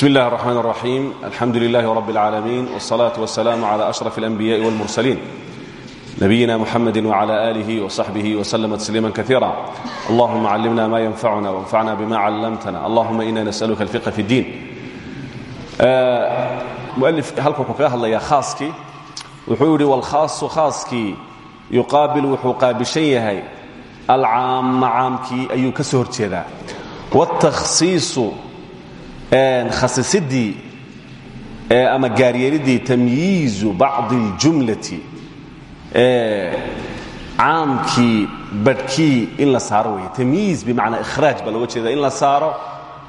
bsm اllah الرحmn الرaxيim alxamdu لlah رb العaalamiin والصlaة والسlاam عlى أشرف الأنbiyaءi والmurسلين nabiyina mxamd وعlى آlih وصaxbih وslm تsliima kaثيirا اllahuma climna ma ynfacuna وانfacna bma callamtna allahuma ina nasأlka الفiqh fi الdiin mualif halka wuxuu kaga hadlayaa khaaskii wuxuu yidhi wاlkhaaصu khaaskii yuqaabil wuxuu qaabishan yahay alcaama caamkii ayuu ka soo horjeedaa wالتkhsiiصu khasisidii ama gaaryeelidii tamyiizu bacdi اljumlati caamkii badhkii in la saaro wey tamyiiz bimacnaa ikhraaj baa looga in la saaro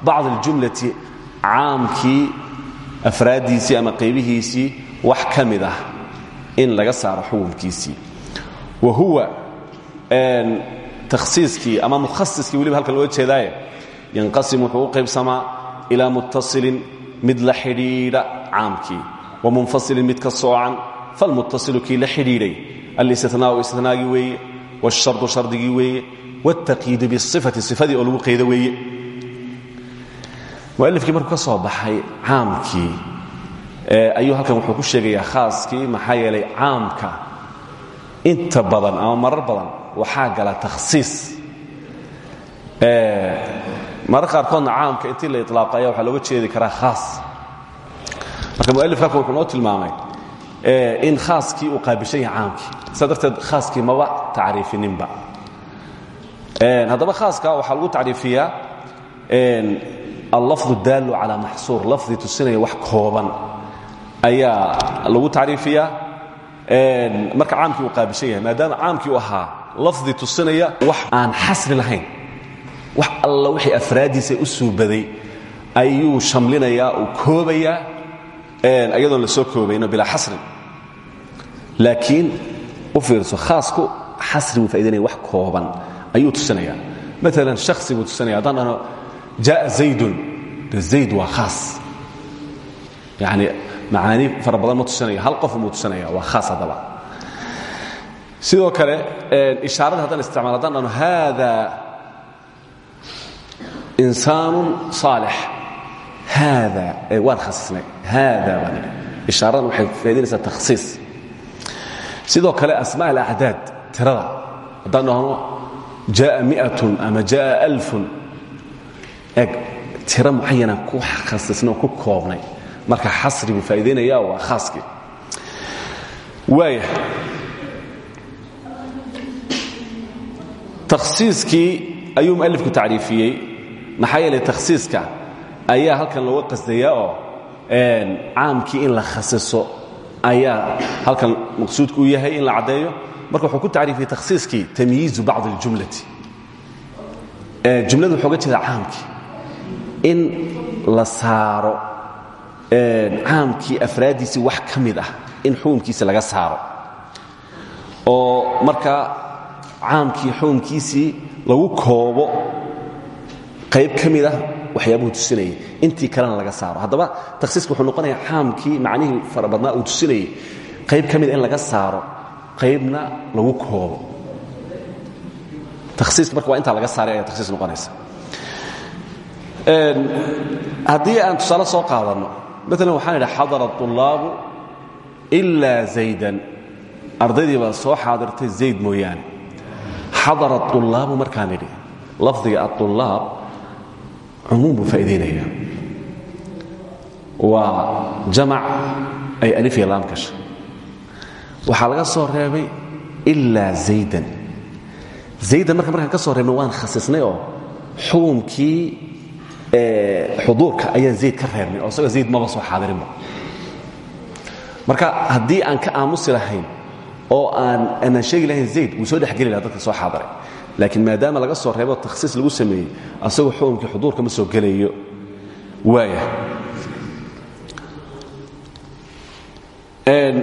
bacd اljumlati caamkii afraaddiisii ama qaybihiisii wax ka ah in laga saaro xukunkiisii. Wa huwa takhsiiskii ama mukhasiskii weliba halkan looga jeedaaye yanqasim wuxuu u ilaa muttasilin mid la xidhiidha caamkii. Wa munfasilin mid ka soocan falmuttasilu kii la xidhiidhay. Alistinaau istinaagii weeye wاshardu shardigii weeye wاtaqiidu biifati ifadii oo lagu qaydo weeye. Mualifkii markuu ka soo baxay caamkii ayuu halkan wuxuu ku sheegayaa khaaskii maxaa yeelay caamka inta badan ama marar badan waxaa gala takhsiis marar qaarkoodna caamka intii la ilaaqaya waxaa looga jeedi karaa khaas. Marka mualif halkan wuxuu noo tilmaamay in khaaskii uu qaabishan yahay caamkii. Saa darteed khaaskii maba tacriifininba. Haddaba khaaska waxaa lagu tacriifiyaa allafdu daallu calaa maxsuur. Lafdi tusinaya wax kooban. Ayaa lagu tacriifiyaa marka caamkii uu qaabishan yahay. Maadaama caamkii u ahaa lafdi tusinaya wax aan xasri lahayn wax alla wixii afraaddiisa u suubaday ayuu shamlinayaa uu koobayaa ayadoon la soo koobayno bilaa xasrin. Laakiin u fiirso khaasku xasri buu faidanaya wax kooban ayuu tusinayaa. Maalan shaksi buu tusinaya haddaan dhahno jaءa zaydun. De zayd waa khaas. Yani macaani fara badan ma tusinaya hal qof muu tusinaya waa khaas haddaba. Sidoo kale ishaarada haddaan isticmaal haddaan dhahno haada insaanu aalix haaa waan khasisnay haada baan idhi ishaaradan waxay faa'idinaysaa takhsiis sidoo kale asmaa alacdaad tirada haddaan dhahno jaءa miatun ama jaءa alfun eeg tiro mucayanaan ku khasisnay oo ku koobnay marka xasri buu faa'idaynaya waa khaaskii waaya takhsiiskii ayuu mualifku tacriifiyey maxaa yeelay takhsiiska ayaa halkan looga qasdayaa oo caamkii in la khasiso ayaa halkan maqsuudku u yahay in la caddeeyo. Marka wuxuu ku tacriifiyey takhsiiskii tamyiizu bacdi اljumlati jumladu wuxuu ga jeeda caamkii in la saaro caamkii afraaddiisii wax ka mid ah in xukunkiisa laga saaro. Oo marka caamkii xukunkiisii lagu koobo qayb ka mid ah waxyaabuhu tusinayay intii kalena laga saaro haddaba takhsiiska wuxuu noqonayaa caamkii macnihii fara badnaa uu tusinayay qayb ka mida in laga saaro qaybna lagu koobo takhsiiska marka waa intaa laga saaray ayaa takhsiis noqonaysa haddii aan tusaale soo qaadanno maalan waxaan idhi xadara طulaabu ilaa zaydan ardaydii baa soo xaadirtay zayd mooyaane xadara طulaabu markaan idhi lafdiga aطulaab cumuum buu faa'idaynaya waa jamac ay alif iyo laam gasha waxaa laga soo reebay ilaa zaydan zaydan marka markaan ka soo reebna waan khasisnay oo xukumkii xuduurka ayaan zayd ka reebnay oo isagoo zayd maba soo xaadirinba marka haddii aan ka aamusi lahayn oo aan aanaan sheegi lahayn zayd wuu soo dhexgeli laha dadka soo xaadiray laakiin maadaama laga soo reebo takhsiis lagu sameeyey asagoo xukumkii xuduurka ma soo gelayo. Waaya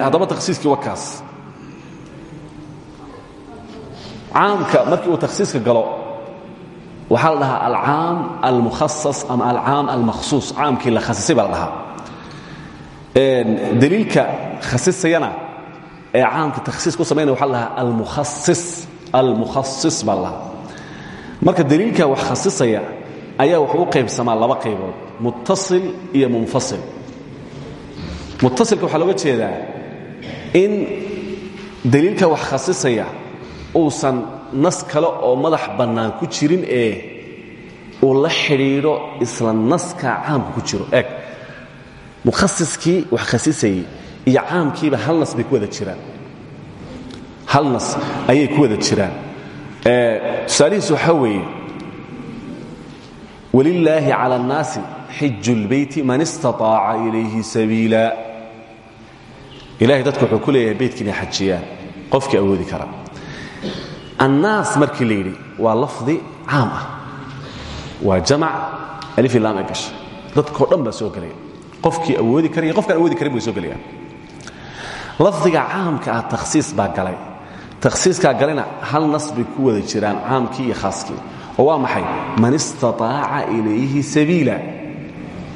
haddaba takhsiiskii wakaas caamka markii uu takhsiiska galo waxaa la dhahaa alcaam almukhasas ama alcaam almakhsuus. Caamkii la khasisay baa la dhahaa. Daliilka khasisayana ee caamka takhsiis ku samaynaya waxa la dhahaa almukhasis almukhasis baa la dhahaa marka daliilka wax khasisaya ayaa wuxuu u qaybsamaa laba qaybood muttasil iyo munfasil. Muttasilka waxaa looga jeedaa in daliilka wax khasisaya uusan nas kale oo madax bannaan ku jirin ee uu la xidhiidho isla naskaa caamka ku jiro. Eeg mukhasiskii wax khasisayey iyo caamkiiba hal nas bay ku wada jiraan hal nas ayay ku wada jiraan. Tusaalihiis waxaa weeye walilaahi cala annaasi xiju lbeyti man istaطaaca ilayhi sabiila. Ilahay dadku wuxuu ku leeyahay beytka inay xajiyaan awoodi kara. Annaas markii la waa lafdi caam ah waa jamac alifilaam ee gasha dadkao dhan soo gelaya. Qofkii awoodi kara iyo qofkaan awoodi karin bay soo gelayaan. Lafdiga caamka ah takhsiis baa galay takhsiiskaa galayna hal nas bay ku wada jiraan caamkii iyo khaaskii. Oo waa maxay? Man istaطaaca ilayhi sabiila.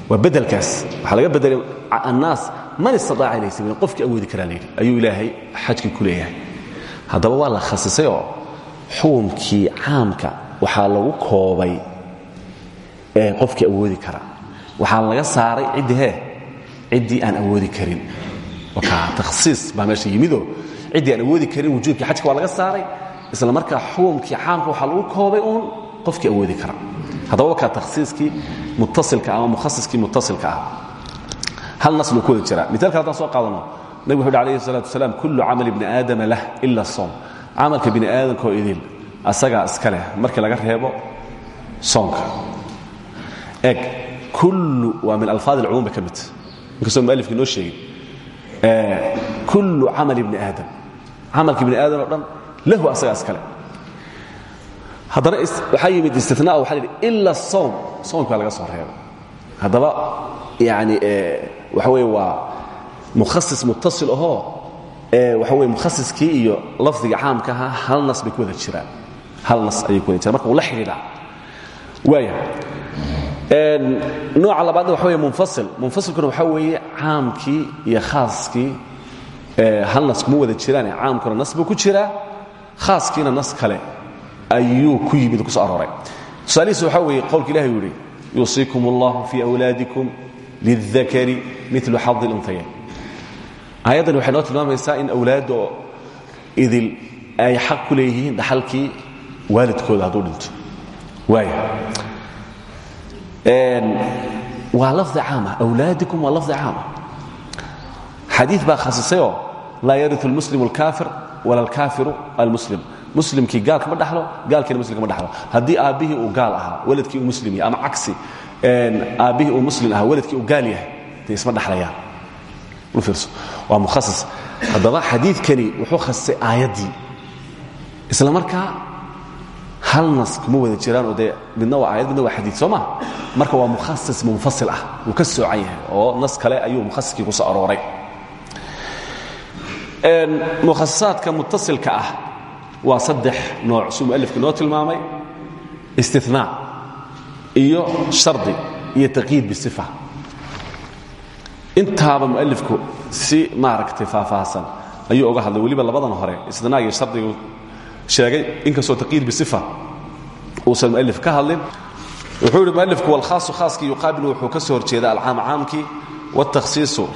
Waa bedelkaas waxaa laga bedelay annaas man istaaaca ilayhi sabiila. Qofkii awoodi karaa layidhi. Ayuu ilaahay xajkii ku leeyahay. Haddaba waa la khasisay oo xukumkii caamka waxaa lagu koobay qofkii awoodi kara. Waxaa laga saaray ciddii hee? Ciddii aan awoodi karin. Takhsiis baa meesha yimidoo ciddii aan awoodi karin wujuubkii xajka waa laga saaray isla markaa xukumkii caamka waxaa lagu koobay uun qofkii awoodi kara. Haddaba wakaa takhsiiskii muttasilka ama mukhasiskii muttasilka ah. Hal nas buu ku wada jiraa. Mialka haddaan soo qaadano nabig wuxu uhi alayhi salatu wasalaam kullu camali bni aadama lah ila soom. Camalka bini aadamka oo idil asagaa iska leh markii laga reebo soonka eg kullu waa min alfaad alcumuum bay ka midta inkastoo mualifki noo sheegin kullu camali bni aadam camalka bini aadam oo dhan lahu asagaa iska leh. Haddana waxaa yimid istina waxa la yidhi ila soom soomka laga soo reebay. Haddaba yani waxa weye waa mukhasis muttasil ahoo waxa weye mukhasiskii iyo lafdiga caamka ahaa hal nas bay ku wada jiraan. Hal nas ayay ku wada jiraan. Marka uu la xidhiidhaa waaya nooca labaadna waxa weye munfasil. Munfasilkuna waxaa weeye caamkii iyo khaaskii hal nas kuma wada jiraane caamkuna nas buu ku jiraa? Khaaskiina nas kale ayuu ku yimid ku soo arooray. Tusaalihiis waxaa weeye qowlka ilahi uu yidhi yuusiikum allahu fii awlaadikum lildakari milu xadi luntayayn aayaddan waxay noo tilmaamaysaa in awlaadda idil ay xaq ku leeyihiin dhaxalkii waalidkooda hadduu dhinto. Waaya waa lafdi caama. Awlaadikum waa lafdi caama xadii baa khasisayoo laa yariu almuslimu alkaafir wala alkaafiru almuslim muslimkii gaalka ma dhaxlo gaalkiina muslimka ma dhaxlo. Haddii aabbihii uu gaal ahaa waladkii uu muslim yahay ama cagsi aabbihii uu muslim ahaa waladkii uu gaal yahay dee isma dhaxlayaan. Fiirso? Waa mukhasis. Haddaba xadiidkani wuxuu khasisay aayaddii. Isla markaa hal nas kuma wada jiraan oo dee midna waa aayad midna waa xadiid soo maa marka waa mukhasis munfasil ah wuu ka soocan yahay oo nas mukhasisaadka muttasilka ah waa saddex nooc suu mualifku noo tilmaamay. Istinaa iyo shardi iyo taqyiid bisifa. Intaaba mualifku si maaragtay faahfaahsan ayuu oga hadlay weliba labadan hore istinaa iyo shardigu sheegay inkastoo taqyiid bisifa uusan mualif ka hadlin. Wuxuu yidhi mualifku walkhaasu khaaskii yuqaabilu wuxuu ka soo horjeeda alcaam caamkii wاtakhsiisu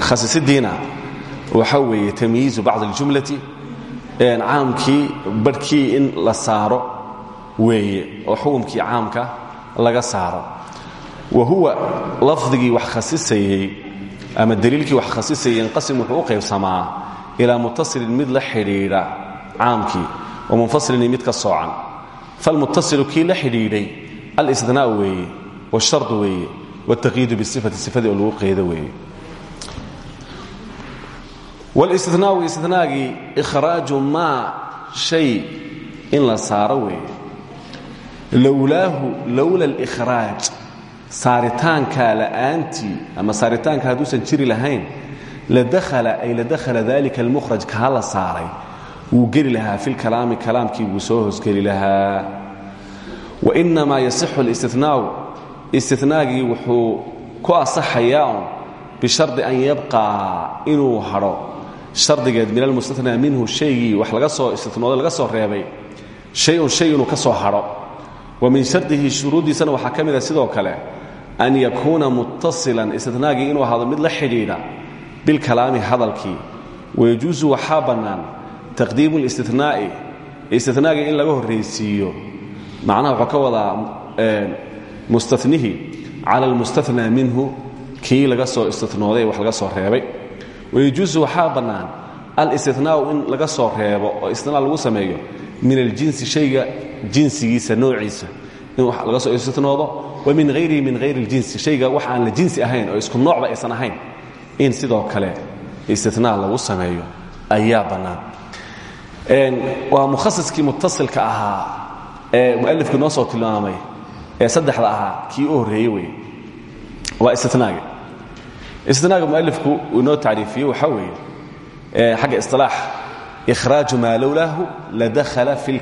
khasisidiina waxa weeye tamyiizu bacd اljumlati caamkii barhkii in la saaro weeye oo xukumkii caamka laga saaro wa huwa lafdigii wax khasisayey ama daliilkii wax khasisayey inqasim wuxuu u qaybsamaa ilaa mutasilin mid la xidhiidha caamkii wa munfasilin mid ka soocan falmuttasilu kii la xidhiidhay alistinaء weeye wاshardu weeye wاtaqiidu bisifati sifadii oo lagu qeydo weeye wlistinaau istinaagii ikhraaju maa shay in la saaro weeye. Lowlaahu lowla alikhraaj saaritaankaa la'aantii ama saaritaanka hadduusan jiri lahayn ladakhala ay ladakhala dalika almukhraj kaha la saaray. Wuu geli lahaa fi lkalaami kalaamkii wuu soo hoosgeli lahaa. Wainamaa yasixu listinaau istinaagii wuxuu ku asaxayaa un bishardi an yabqaa inuu hadho shardigeed min almustatnaa minhu shaygii wax laga soo istinoodo laga soo reebay shay-un ka soo hadho wa min shardihi shuruuddiisana waxaa ka sidoo kale an yakuuna muttasilan istinaagii inuu ahaado mid la xidhiidha bilkalaami hadalkii. Wayajuusu waxaa bannaan taqdiimu اlistinaa'i istinaagii in laga horraysiiyo. Macnaha wuxuu ka wadaa mustanihi cala almustanaa minhu kii laga soo istinooday wax laga soo reebay wayajuusu waxaa bannaan alistinaau in laga soo reebo oo istinaa lagu sameeyo min aljinsi shayga jinsigiisa noociisa in wax laga soo istinoodo wa min hayrihi min hayri اljinsi shayga wax aan la jinsi ahayn oo isku noocba aysan ahayn in sidoo kale istinaa lagu sameeyo ayaa bannaan waa mukhasiskii muttasilka ahaa ee mualifkii noo soo tilmaamay ee saddexda ahaa kii u horreeye wey waa istinaaga istinaaga mualifku uu inoo tacriifiyey waxaa weeye xagga isilaax ikhraaju maa lowlaahu ladakhala fi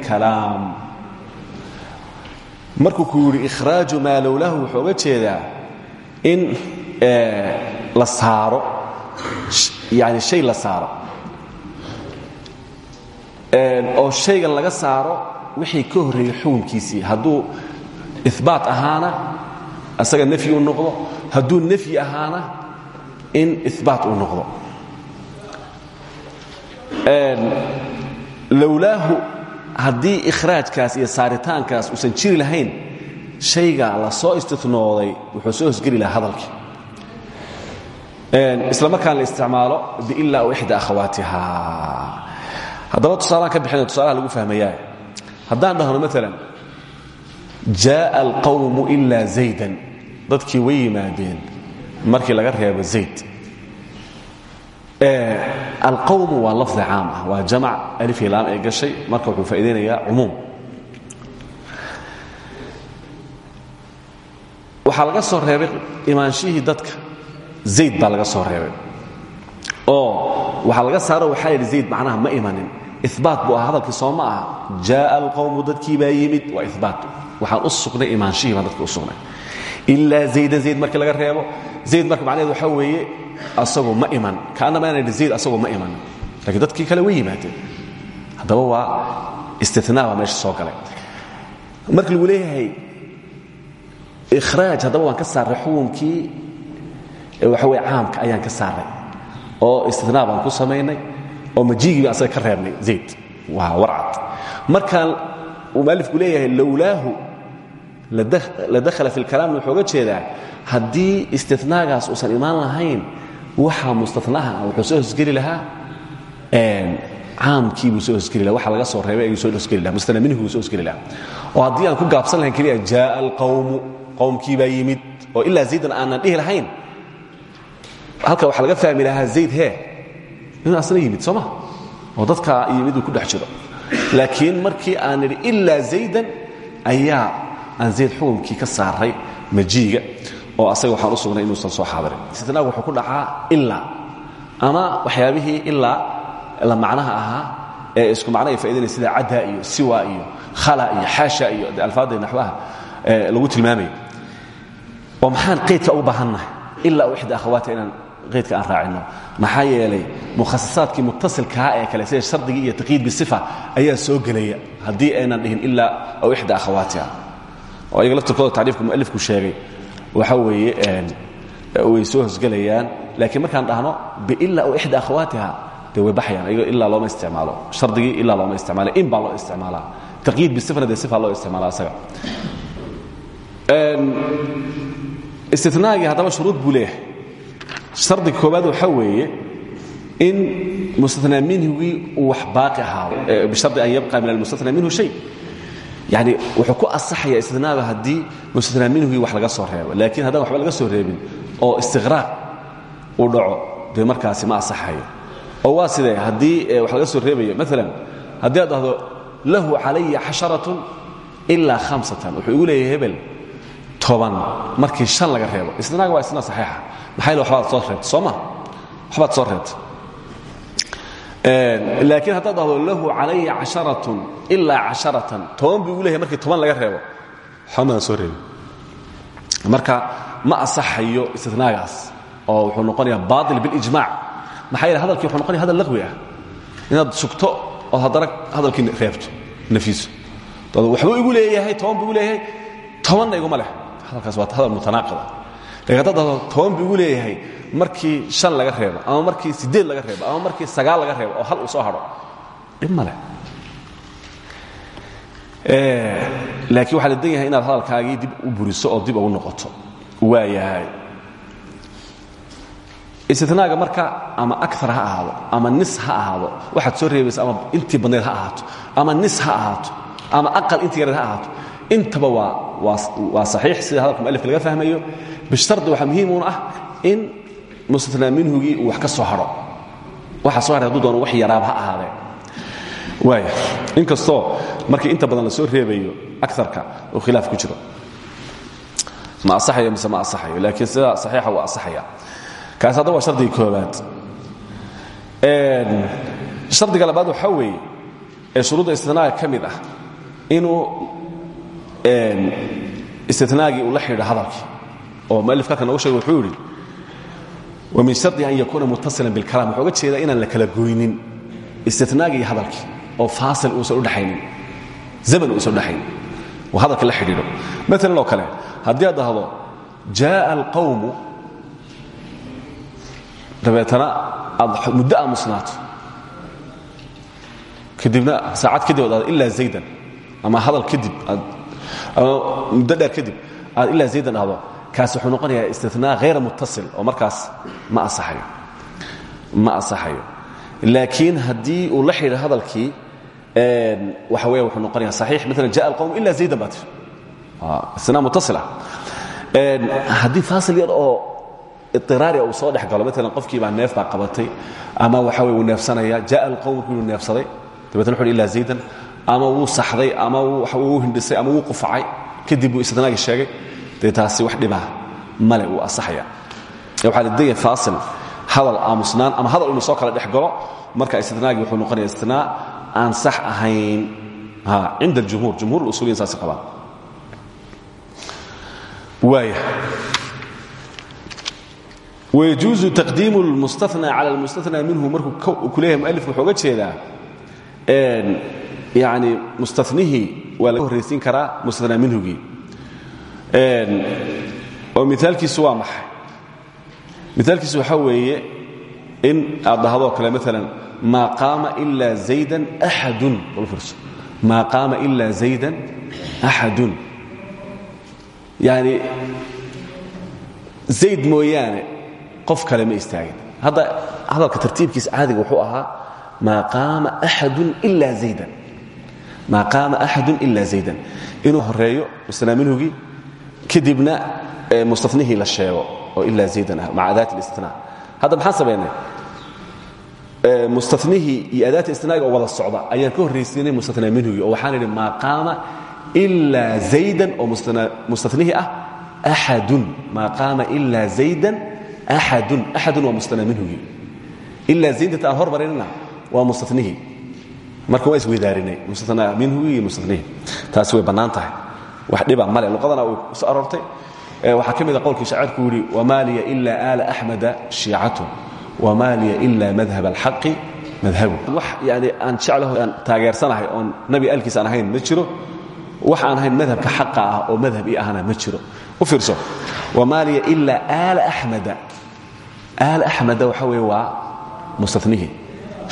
ku yidhi ikhraaju maa lowlaahu wuxuu jeedaa in la saaro yani shay la saaro. Oo shaygan laga saaro wixii ka horreeyey xukunkiisii hadduu ibaat ahaana asaga nafyi noqdo hadduu nafyi ahaana in ibaat uu noqdo. Lowlaahu haddii ikhraajkaas iyo saaritaankaas uusan jiri lahayn shayga la soo istinooday wuxuu soo hosgeli lahaa hadalkii. Isla markaan la isticmaalo biila aw ixda akhawaatiha haddaba tusaalaan ka bixina tusaalaha lagu fahmayaa. Haddaan dhahno maalan jaءa alqawmu ila zaydan dadkii way yimaadeen markii laga reebo zayd. Alqawmu waa lafdi caam ah waa jamac alifii laam ee gashay marka wuxuu faaidaynayaa cumuum. Waxaa laga soo reebay imaanshihii dadka zayd baa laga soo reebay. Oo waxaa laga saaro waxaa yidhi zayd macnaha ma imanin ibaat buu aha hadalkii soo ma aha. Jaءa alqawmu dadkii baa yimid waa ibaat waxaan u sugnay imaanshihii baan dadka u sugnay ilaa zaydan zayd markii laga reebo. Zayd marka macnaheed waxaa weeye asagoo ma iman. Kaannama inaan idhi zayd asagoo ma iman. Lakiin dadkii kale way yimaadeen. Haddaba waa istinaa baa meesha soo galay. Marka lagu leeyahay ikhraaj haddaba waan ka saarray xukunkii waxa weye caamka ayaan ka saarray oo istinaa baan ku samaynay oo majiigii baan ka reebnay zayd. Waa warcad. Markaan uu mualifku leeyahay la dakhala fi lkalaamna wuxuu oga jeedaa haddii istinaagaas uusan imaan lahayn waxaa mustanaha wuxuu soo hosgeli lahaa caamkii buu soo hosgeli laha waxa laga soo reebay ayuu soo hosgeli laha mustana minhu buu soo hosgeli lahaa. Oo haddii aan ku gaabsan lahayn keliya jaaa alqawmu qowmkii baa yimid oo ilaa zaydan aanan dhihi lahayn halka waxaa laga fahmi lahaa zayd hee inuu asna yimid soo ma? oo dadka yimid uu ku dhex jiro. Laakiin markii aan nidhi ilaa zaydan ayaa aan zayd xukunkii ka saaray majiiga oo asaga waxaan u sugnay inuusan soo xaadirin istinaag wuxuu ku dhacaa ilaa ama waxyaabihii ilaa la macnaha ahaa ee isku macno ay faa'idaynaya sida cadda iyo siwa iyo khala iyo xaasha iyo alfaadda naxwaha lagu tilmaamayo oo maxaan qaydka ugu baahannahay ilaa u ixda akhawaata inaan qaydka aan raacino. Maxaa yeelay mukhasasaadkii muttasilkaa ee kale sida shardigii iyo taqyiid bisifa ayaa soo gelaya. Haddii aynan dhihin ilaa aw ixda akhawaatiha oo ayaga laftirkooda tacriifka mualifku sheegay. Waxa weeye way soo hosgelayaan. Laakiin markaan dhahno biila aw ixda akhawaatiha dee way baxayaan ayago ilaa looma isticmaalo. Shardigii ilaa looma isticmaalo in baa loo isticmaalaa. Taqyiid bisifana dee sifa loo isticmaala asaga. Istinaagii haddaba shuruud buu leeyahay. Shardiga koobaad waxaa weeye in mustanaa minhigii uu wax baaqi ahaado bishardi an yabqa min almustanaa minhu shay yani wuxuu ku asaxaya istinaaga haddii mustanaa minhugii wax laga soo reebo. Laakiin haddaan waxba laga soo reebin oo istiqraaq uu dhaco dee markaasi ma asaxayo. Oo waa sidee? Haddii wax laga soo reebayo maalan haddii aad lahu calaya xasharatun ilaa hamsatan wuxuu igu leeyahay hebel toban markii shan laga reebo. Istinaaga waa istinaa saxiixa. Maxaa yele waxbaad soo reebta soo ma? Soo reebta laakiin haddaad dhahdo lahu calaya casharatun ilaa casharatan. Toban buu leeyahay markii toban laga reebo. Waxbamaan soo reebin. Marka ma asaxayo istinaagaas oo wuxuu noqonayaa baail bilijmac maxaa yeele hadalkii wuxuu noqonaya hadal laqwi ah. Inaad sugto ood haddana hadalkii reebto nafiiso. Waxbuu igu leeyahay toban buu igu leeyahay. Tobanna iguma leh. Hadalkaas waa hadal mutanaaqida laakiin haddaad dahdo toban buu igu leeyahay markii shan laga reebo ama markii siddeed laga reebo ama markii sagaal laga reebo oo hal uu soo hadho dhib ma leh. Laakiin waxaa la dan inaad hadalkaagii dib u buriso oo dib ugu noqoto. Waa yahay. Istinaaga marka ama aar ha ahaado ama nis ha ahaado waxaad soo reebaysa ama intii badnayd ha ahaato ama nis ha ahaato ama aqal intii yareed ha ahaato intaba waa saxiix sida hadalka mualifka laga fahmayo. Bishardi waxaa muhiimuun ah in mustanaa minhugii uu wax ka soo haro. Waxa soo haray haduu doono wax yaraaba ha ahaadee. Waaya inkastoo markii inta badan la soo reebayo aarka uu khilaaf ku jiro. Ma asaxayo mise ma asaxayo laakiin sida saxiixa waa asaxaya. Kaas hadda waa shardiga koobaad shardiga labaad waxaa weeye ee shuruudda istinaaga ka mid ah inuu istinaagii uu la xidhiidho hadalkii. Oo mualif halka noogu sheegay wuxuu yidhi min shardi an yakuuna muttasilan bilkalam wuxuu uga jeedaa inaan la kala goynin istinaagii iyo hadalkii oo faasil uusan udhexaynin zaman uusan udhexaynin oo hadalka la xidhiidho. Maalan oo kale haddii aad dhahdo jaaa alqawmu dabeetana aad muddo aamusnaato kadibna saacad kadib ad ilaa zaydan ama hadal kadib muddo dheer kadib aad ilaa zaydan ahdo kaas wuxuu noqonayaa istinaa hayra muttasil oo markaas ma asaxayo ma asaxayo laakiin haddii uu la xidhiidho hadalkii waxa weya wuxuu noqonaya saxiix. Maala jaءa alqowm ila zaydan baa tir istinaa muttasil ah haddii faasil yar oo iiraariya uu soo dhex galo maalan qofkii baa neef baa qabatay ama waxa wey uu neefsanaya jaءa alqowm wuxuu inu neefsaday dabeetna wuxu ila zaydan ama wuu saxday ama wuu hindhisay ama wuu qufacay kadib buu istinaagii sheegay dee taasi wax dhibaa male wuu asaxaya waxaa la daya faasil hadal aamusnaan ama hadal inuu soo kala dhex galo marka istinaagii wuxuu noqonaya istinaa aan sax ahayn cinda اljumhuur jumhur usuliyin saas qabaan waaya ويجuuز تقdiim الmustaثنى calى الmustaثنى minhu markuu ku leeyahay mualifku wuxuu uga jeedaa yani mustanihii waa laga horraysiin karaa mustanaa minhugii oo miaalkiisu waa maxay? Miaalkiisu waxaa weeye in aad dhahdoo kale maala maa qaama ilaa zaydan axadun bal fiirso maa qaama ilaa zaydan axadun yani zayd mooyaane qof kale ma istaagin. Hadda hadalka tartiibkiisa caadiga wuxuu ahaa maa qaama axadun ila zaydan. Maa qaama axadun ila zaydan. Inuu horeeyo mustanaa minhugii kadibna mustanihii la sheego oo ilaa zaydan ah maca adaat اlistinaa hadda maxaan samaynay mustanihii iyo adaata istinaaga oo wada socda ayaan ka horraysiinay mustanaa minhugii oo waxaan idhi maa qaama ilaa zaydan oo mustanihii ah axadun maa qaama ilaa zaydan axadun axadun waa mustanaa minhugii ilaa zaydanta aan hormarinina waa mustanihii marka waa isweydaarinay mustanaa minhugii iyo mustanihii taasi way bannaan wax dhiba male luqadana uu soo aroortay. Waxaa ka mida qowlkii shaacirku yidhi wmaa liya ila aala axmada shiicatun wmaa liya ila madhab alxaqi madhabu. Wax yani aan jeclaho aan taageersanahay oon nabi alkiis aan ahayn ma jiro. Wax aan ahayn madhabka xaqa ah oo madhab ii ahna ma jiro. U fiirso. Wmaa liya ila aala axmada aala axmada waxa weeye waa mustanihii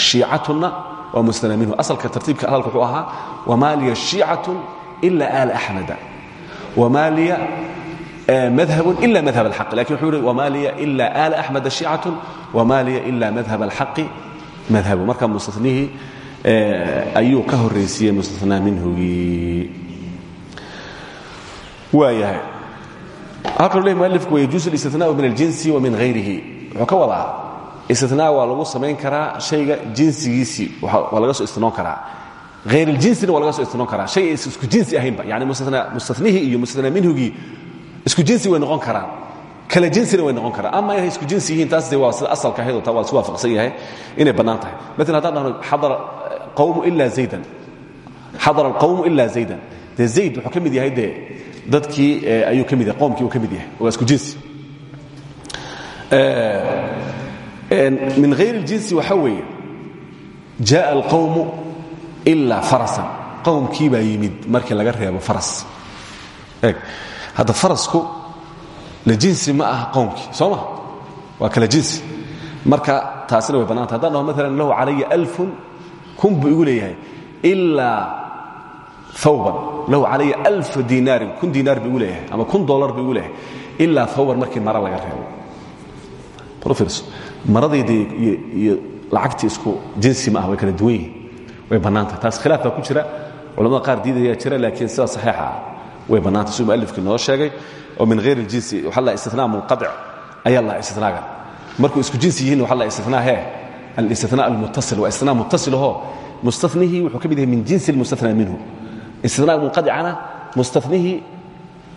shiicatunna waa mustanaa minhu. Asalka tartiibka hadalka wuxuu ahaa wmaa liya shiicatun ila aala axmada wmaa liya madhab ila madhab alxaqi laakiin wuxuu yihi wma liya ila aala axmeda shiicatun wma liya ila madhab alxaqi madhabu marka mustanihii ayuu ka horraysiiyey mustanaa minhugii waayahay halkanu leh mualifku wayajuusu اlistinaaءu min aljinsi wa min hayrihi wuxuu ka lagu samayn karaa shayga jinsigiisii waa laga soo istinoon karaa ayrijinsina waa laga soo istinoon karaa hay is isku jinsi ahaynba yani mustanihii iyo mustana minhugii isku jinsi way noqon karaan kala jinsina way noqon karaan ama inay isku jinsi yihiin taas de waa sida asalka ahayd oo ta waa isku waafaqsan yahay inay bannaan tahay maala haddaan dhahno xadara qawmu ilaa zaydan xadara alqawmu ilaa zaydan dee zayd wuxuu ka mid yahay dee dadkii ayuu ka mid yahay qomkii uu ka mid yahay waa isku jinsi min hayri اljinsi waxa weeye jaءa alqawmu ila farasan. Qowmkii baa yimid markii laga reebo faras. Eeg hadda farasku la jinsi ma aha qowmkii soo ma waa kala jinsi. Marka taasina way bannanta haddaan dhaho maalan lahu calaya alfun kun buu igu leeyahay. Ilaa awban lahu calaya alfa dinaarin kun dinaar buu igu leeyahay ama kun dolar buu igu leeyahay. Ilaa awban markii mara laga reebo. Maradaydi iyo lacagtii isku jinsi ma ah way kala duwan yihiin way bannaanta taas khilaaf baa ku jira. Culamada qaar diidayaa jira laakiin sida saxiixa ah. way bannaanta siduu mualifkii noo sheegay oo min hayr iljinsi waxaa la istinaa munqatic ayaa la istinaaga markuu isku jinsi yihiin waxaa la istinaa hee? Alistinaa almuttasil waa istinaa muttasilahoo mustanihii wuxuu ka mid yahay min jinsi almustana minhu. Istinaa munqadicana mustanihii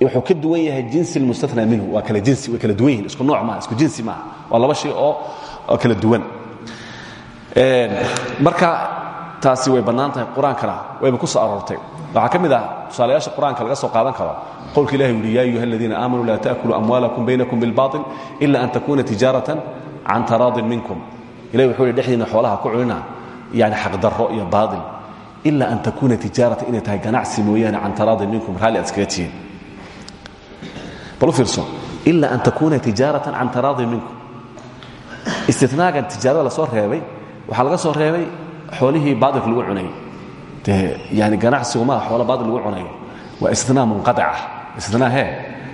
wuxuu ka duwan yahay jinsi almustana minhu. Waa kala jinsi way kala duwan isku nooc maaha isku jinsi maaha. Waa laba shay oo kala duwan. Marka taasi way bannaan tahay qur'aankana wayba ku soo aroortay. Waxaa ka mid ah tusaalayaasha qur'aanka laga soo qaadan karo. Qowlka ilahi uhi ya ayuha aladiina aamanuu laa taأkuluu amwaalakum baynakum bilbaطil ila an takuna tijaaratan can taraadin minkum. Ilahi wuxuu hi dhexdiina xoolaha ku cunina yani xaqdarro iyo baail ila an takuna tijaaratan inay tahay ganacsi mooyaane can taraadin minkum. Raalli aad iskaga tihiin. Bal u fiirso ila an takuna tijaaratan can taraadin minkum. Istinaagan tijaarada la soo reebay waxaa laga soo reebay xoolihii baailka lagu cunay. Yani ganacsigu maaha xoolo baail lagu cunayo waa istinaa munqadaca istinaa he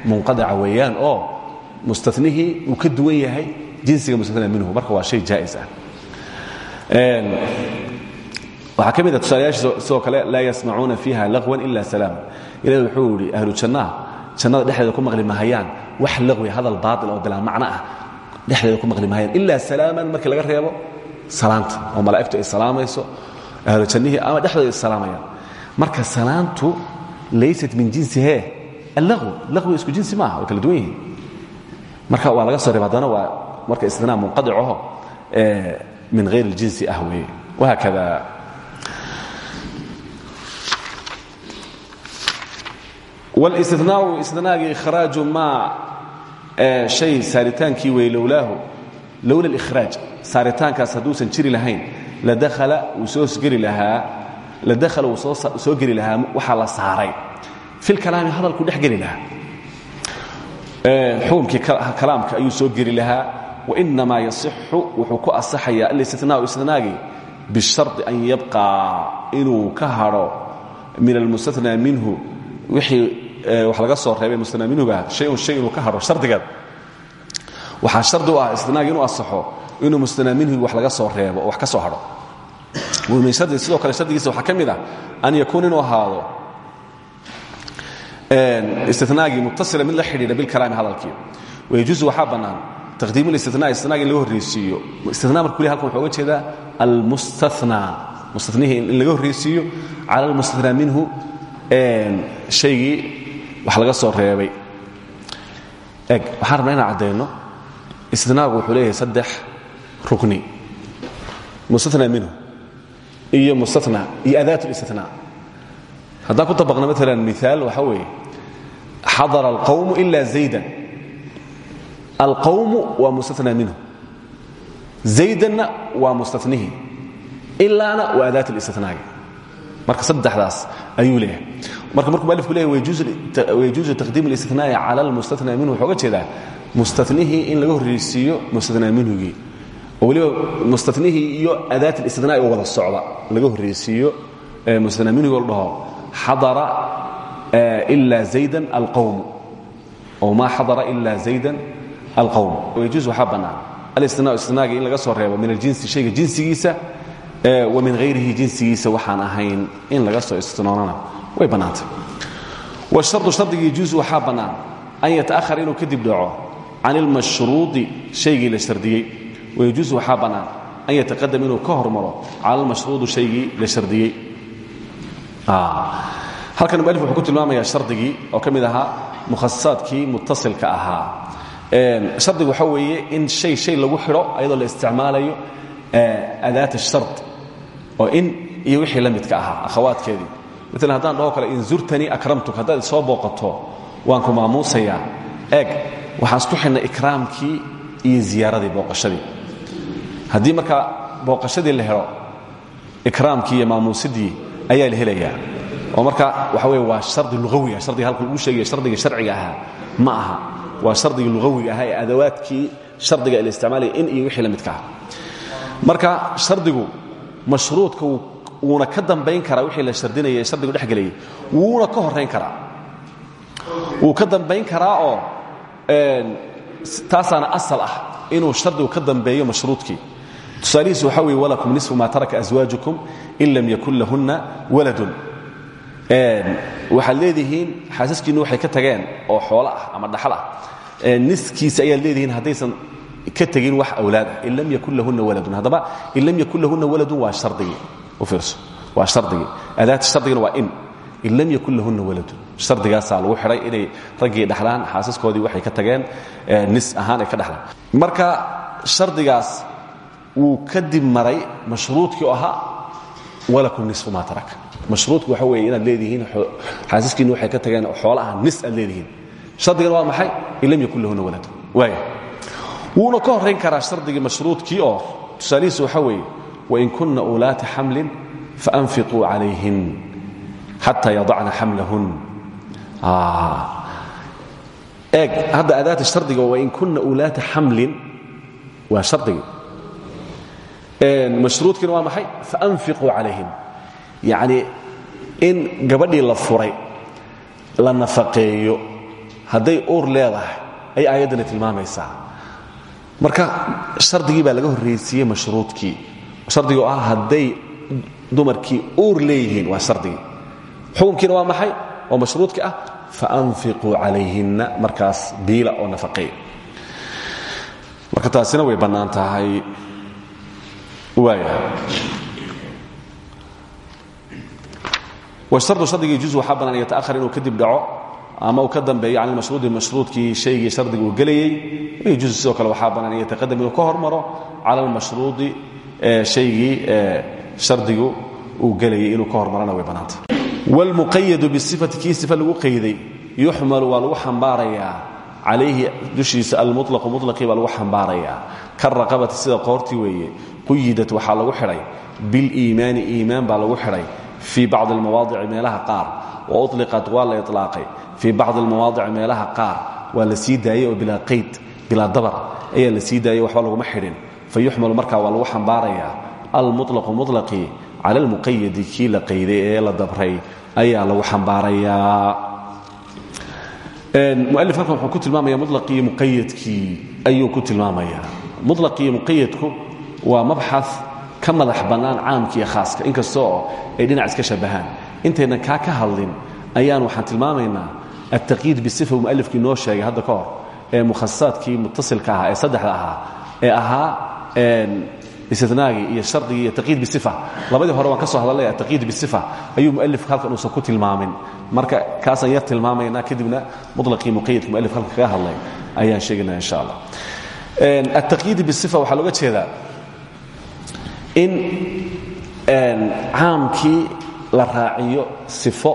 munqadaca weeyaan oo mustanihii uu ka duwan yahay jinsiga mustana minhu. Marka waa shay jaa'is ah. Waxaa ka mid a tusaalayaasha sidoo kale laa yasmacuuna fiiha lagwan ila salaama ilahi wuxuu idhi ahlu jannaha jannada dhexdeeda ku maqli mahayaan. Wax lagwi hadal baail oo bilaa macno ah dhexdeeda ku maqli mahayaan. Ilaa salaaman markii laga reebo salaanta oo malaa'igtu ay salaamayso ahlu jannihii ama dhexdooda ay salaamayaan marka salaantu laysat min jinsi hee allagwi lagwi isku jinsi maaha way kala duwan yihiin marka waa laga soo reeba haddana waa marka istinaa munqadicaho min hayr اljinsi ah weeye wahaakada wاlistinaau istinaagii ikhraaju maa shay saaritaankii wey lowlaahu lowla اlإkhraaj saaritaankaas hadduusan jiri lahayn ladakhala wuu soosgeli lahaa ladakhala wuu soo geli lahaa waxaa la saaray. Fi lkalaami hadalkuu dhex geli lahaa. Xukumkii kalaamka ayuu soo geli lahaa. Wainamaa yasixu wuxuu ku asaxayaa alistinaau istinaagii bishardi an yabqaa inuu ka hadho min almustanaa minhu. Wixii wax laga soo reebay mustanaa minhuba shayun shay inuu ka hadho shardigeed waxaa shardi u ah istinaagi inuu asaxo inuu mustanaa minhu wax laga soo reebo oo wax ka soo hadho hardi sidoo kale shardigiisa waxaa ka mid ah an yakuun inuu ahaado istinaagii mutasila mid la xidhiidha bilkalaami hadalkii. Wayajuusu waxaa bannaan taqdiimu listina istinaga in laga horreysiiyo. Istina markuu le halkan wuxuu uga jeedaa almustanaa mustanihii in laga horreysiiyo cala almustanaa minhu shaygii wax laga soo reebay. Eg waxaan rabnaa inaan caddayno istinaagu wuxuu leeyahay saddex rukni. Mustana minhu. Iyo mustana iyo adaat listina haddaan ku dabaqna maala miaal waxa weeye xadara alqawmu ila zaydan. Alqawmu waa mustana minhu. Zaydanna waa mustanihi ilaana waa adaat listinaaga marka saddexdaas ayuu leeyahay. Marka markuu malifku leeyahy wayajuuzu taqdiim اlistinaai cala almustana minhu wuxuu oga jeedaa mustanihii in laga horreysiiyo mustana oo weliba iyo adaat اlistinaa'i oo wada socda laga horreysiiyo mustanaa minhugoo la dhaho xadara ila zaydan alqawmu ow maa xadara ila zaydan alqawm. Wayajuuz waxaa bannaan alistinaa istinaagii in laga soo reebo min aljinsi shayga jinsigiisa wa min hayrihi jinsigiisa waxaan ahayn in laga soo istinoonana way bannaantay washardu shardigii yajuusu waxaa bannaan an yata'ahar inuu kadib dhaco. Can ilmashruudi shaygii la shardiyey wayajuusu waxaa bannaan an yataqadam inuu ka hormaro cala almashruudi shaygii la shardiyey halkan mualif wuxuu ku tilmaamayaa shardigii oo ka mid ahaa mukhasasaadkii muttasilka ahaa shardigu waxa weeye in shay shay lagu xidho ayadoo la isticmaalayo adaat ashard oo in iyo wixii la midka ahaa akhawaadkeedii maalan haddaan dhaho kale in zurtanii akramtuk haddaad isoo booqato waan ku maamuusayaa eeg waxaan isku xidhnay ikraamkii iyo ziyaaradii booqashadii haddii marka booqashadii la helo ikraamkii iyo maamuusidii ayaa la helayaa. Oo marka waxa wey waa shardi luawi ah. Shardiga halkan uu sheegaya shardiga sharciga ahaa ma aha. Waa shardiga lugawiga ahaa ee adawaadkii shardiga la isticmaalaya in iyo wixii la midka ah. Marka shardigu mashruudka wuuna ka dambayn karaa wixii la shardinaya ee shardigu dhex gelayay wuuna ka horrayn karaa. Wuu ka dambayn karaa oo taasaana asal ah inuu shardigu ka dambeeyo mashruudkii tusaalihiis waxaa weye walakum nisfu ma taraka aswaajukum in lam yakun lahunna waladun. Waxaad leedihiin xaasaskiinnu waxay ka tageen oo xoolo ah ama dhaxal ah. Niskiisa ayaad leedihiin haddaysan ka tegin wax awlaad ah. In lam yakun lahunna waladun. Haddaba in lam yakun lahunna waladun waa hardigii u fiirso. Waa hardigii adaata shardigina waa in. In lam yakun lahunna waladun. Shardigaasaa lagu xidhay inay raggii dhexlaan xaasaskoodii waxay ka tageen. Nis ahaan ay ka dhexlaan marka shardigaas wuu kadib maray mashruudkii ahaa walakum nisfu ma taraka mashruudku waxa weeye inaad leedihiin xaasaskiinnu waxay ka tageen xoola ah nis aad leedihiin. Shardigana waa maxay? In lam yakun lahunna waladun waaya wuuna ka horrayn karaa shardigii mashruudkii oo tusaalihiisu waxa weeye wain kunna ulaati xamlin faanfiquu calayhin xata yadacna xamlahun. Eeg hadda adaata shardiga wain kunna ulaata xamlin waa shardigii mashruudkiina waa maxay? Faanfiquu calayhin yacni in gabadhii la furay la nafaqeeyo hadday uur leedahay ay aayaddani tilmaamaysaa. Marka shardigii baa laga horraysiiyey mashruudkii. Shardigii oo ah hadday dumarkii uur leeyihiin waa shardigii xukunkiina waa maxay? Oo mashruudkii ah faanfiquu calayhinna markaas biila oo nafaqeeya marka taasina way bannaan adu hardigii ju waxaa badan an yataahar inuu kadib dhaco ama uu ka dambeeyo can lmashruudi mashruudkii shaygii shardiga uu gelayey iyo ju sidoo kale waxaa banaan an yataqadam inuu ka hormaro cala almashruudi shaygii shardigu uu gelayay inuu ka hormarana way banaanta. Wlmuqayadu biifati kii sifa lagu qayday yuxmalu waa lagu xambaarayaa calayhi dushiisa almulaqu mulaqii baa lagu xambaarayaa ka raqabati sida qoortii weeye quyidat waxaa lagu xidhay biliimaani iimaan baa lagu xidhay fii bacdi almawaadici meelaha qaar. Wa uliqat waa la ilaaqay fii bacdi almawaadici meelaha qaar. Waa la sii daayey oo bilaa qayd bilaa dabar. Ayaa la sii daayey waxba laguma xidhin fa yuxmalu markaa waa lagu xambaarayaa almuطlaqu muطlaqii cala almuqayadi kii la qayday ee la dabray ayaa lagu xambaarayaa mualif halkan wuxuu ku tilmaamaya mulaqii muqayadkii ayuu ku tilmaamaya mulaqii muqayadku waa mabxaث ka madax bannaan caamkiiyo khaaska. Inkasta oo ay dhinac iska shabahaan. Intaynan kaa ka hadlin ayaan waxaan tilmaamaynaa altaqyiid bisifa uu mualifku inoo sheegay hadda ka hor ee mukhasasaadkii mutasilka ahaa ee saddexda ahaa ee ahaa istinaagii iyo shardigii iyo taqyiid bisifa. Labadii hore waan ka soo hadalnay taqyiid bisifa. Ayuu mualifku halkan uusan ku tilmaamin. Marka kaasaan yar tilmaamaynaa kadibna muطlaqii muqayadka mualif halkan kaga hadlay ayaan sheegaynaa insha allah. Altaqyiid bisifa waxaa looga jeedaa in caamkii la raaciyo sifo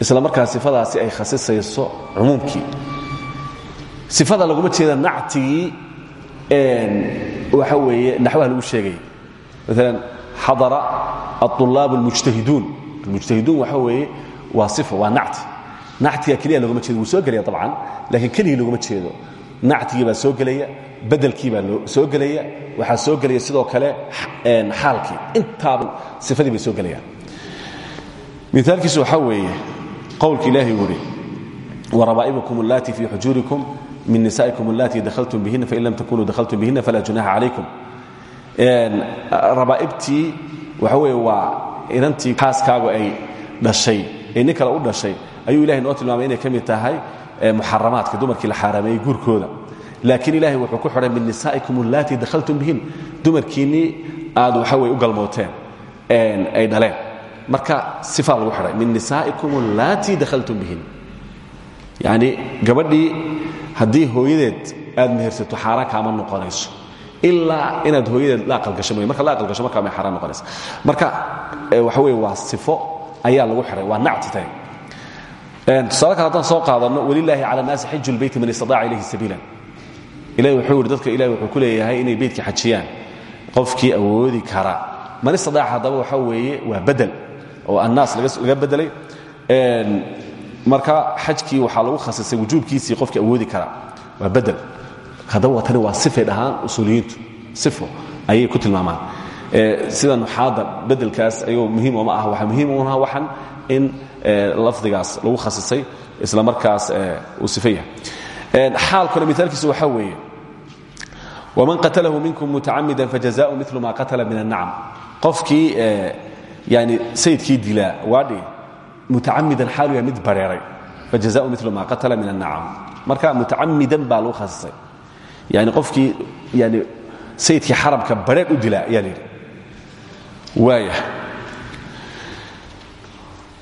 isla markaa sifadaasi ay khasisayso cumuumkii sifada laguma jeeda nactigii waxa weeye naxwaha lagu sheegay maalan xadara aلطulaab اlmujtahiduun almujtahiduun waxa weeye waa sifo waa nacti nactiga keliya loguma jeedo wuu soo gelaya طabcan lakiin keligii loguma jeedo nactigii baa soo gelaya bedelkii baa soo gelaya waxaa soo gelaya sidoo kale xaalkii. Intaaba sifadii bay soo gelayaan. Miaalkiisu waxaa weeye qowlka ilaahay ihi warabaa'ibukum اllaati fii xujuurikum min nisaa'ikum allatii dakhaltum bihina fain lam takunuu dakhaltum bihina falaa junaha calaykum. Rabaa'ibtii waxa weeye waa inantii xaaskaagu ay dhashay ee nin kale u dhashay ayuu ilahay noo tilmaamay inay ka mid tahay muxaramaadka dumarkii la xaaraameeyey guurkooda. Laakiin ilahay wuxuu ku xidhay min nisaa'ikum allatii dakhaltum bihin. Dumarkiinnii aad waxa weye u galmooteen ay dhaleen. Marka sifaa lagu xidhay min nisaa'ikum allatii dakhaltum bihin. Yacni gabadhii haddii hooyadeed aad mehersato xaaraan kaama noqonayso. Ilaa inaad hooyadeed la aqalgasho mooye marka la aqalgasho markaa may xaaraan noqonaysa marka waxa weye waa sifo ayaa lagu xidhay waa nacti tahay tusaale kale haddaan soo qaadanno walilaahi cala naasi xiju lbeyti man istaaca ilayhi sabiilan ilahi wuxuu yidhi dadka ilahi wuxuu ku leeyahay inay beytka xajiyaan. Qofkii awoodi kara. Man istaaca haddaba waxa weeye waa bedel oo annaas laga bedelay. Marka xajkii waxaa lagu khasisay wujuubkiisii qofkii awoodi karaa waa bedel. Haddaba tani waa sifay dhahaan usuuliyiintu sifo ayay ku tilmaamaan. Sida nuxaadda bedelkaas ayuu muhiim uma ah waxaa muhiim unaha waxan in lafdigaas lagu khasisay isla markaas uu sifeya xaalkuna miaalkiisa waxaa weeye waman qatalahu minkum mutacamida fajazaau milu ma qatala min annacam. Qofkii yani sayidkii dilaa waadhi mutacamidan xaalu yahay mid bareeray fajazaau milu ma qatala min annacam. Marka mutacamidan baa lagu khasisay. Yani qofkii yani sayidkii xarabka bareer u dilaa ayaa la yidhi. Waaya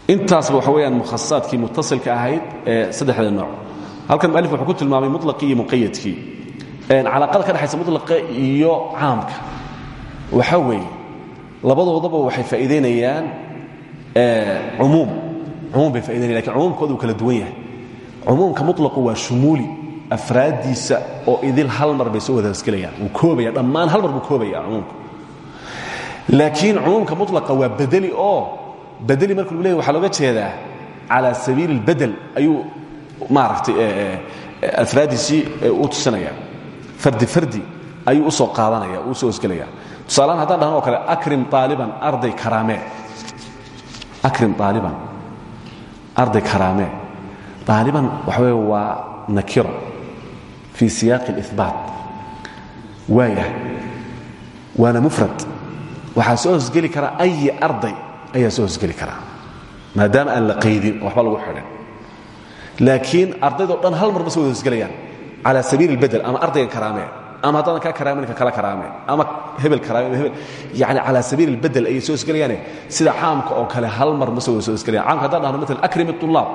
intaasba waxa weyaan mukhasasaadkii mutasilka ahayd ee saddexda nooc. Halkan mualif wuxuu ku tilmaamay muطlaqii iyo muqayadkii calaaqada ka dhexaysa mulaqa iyo caamka. Waxaa weeye labadoodaba waxay faa'iidaynayaan umuum umuum bay faidaynaya laakiin cumuumkooda uu kala duwan yahay. Cumuumka muطlaqu waa shumuuli afraaddiisa oo idil hal mar bay soo wada hosgelayaan wuu koobaya dhammaan hal mar buu koobaya cumuumka. Laakiin cumuumka mulaqa waa bedeli oo badli marka lagu leeyahy waxaa looga jeedaa calaa sabiili اlbadel ayuu maaragtay eh, eh, eh, afraadiisii u tusinaya. Fardi fardi ayuu u soo qaadanaya u u soo hosgelaya tusaalahaan haddaan dhahno kale akrim aaliban arday karaamee akrim aaliban arday karaamee aaliban waxa wey waa nakiro fii siyaaqi اlihbaat waayah waana mufrad. Waxaa soo hosgeli kara ayi arday ayaa soo hosgeli karaa maadaama aan la qaydin waxba lagu xidhin laakiin ardaydoo dhan hal marba soo wada hosgelayaan calى sabiil اbedel ama ardaygan karaamee ama haddaadan kaa karaamen ka kala karaame ama hebel karaame hebel yani calى sabiil اlbedel ayay soo hosgelayaane sida caamka oo kale hal mar ma soo wada soo hosgelayan caamka haddaan dhahno maala akrim الطulaab